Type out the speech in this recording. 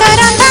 Taranda